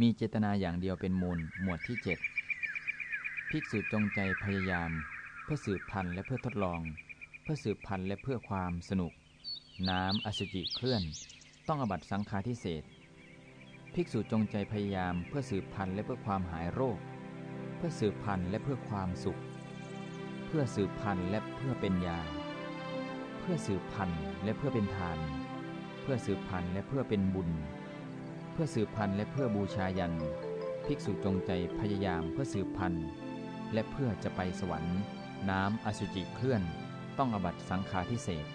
มีเจตนาอย่างเดียวเป็นมูล หมวดที่ 7 ภิกษุจงใจพยายาม เพื่อสืบพันธุ์และเพื่อทดลอง เพื่อสืบพันธุ์และเพื่อความสนุก น้ำอสุจิเคลื่อน ต้องอบัตสังฆาทิเศษภิกษุจงใจพยายามเพื่อสืบพันธุ์และเพื่อความหายโรค เพื่อสืบพันธุ์และเพื่อความสุข เพื่อสืบพันธุ์และเพื่อเป็นยา เพื่อสืบพันธุ์และเพื่อเป็นทาน เพื่อสืบพันธุ์และเพื่อเป็นบุญ พื่อสืบพันธุ์และเพื่อบูชายัน ภิกษุจงใจพยายามเพื่อสืบพันธุ์และเพื่อจะไปสวรรค์ น้ำอสุจิเคลื่อน ต้องอบัตสังฆาทิเศษ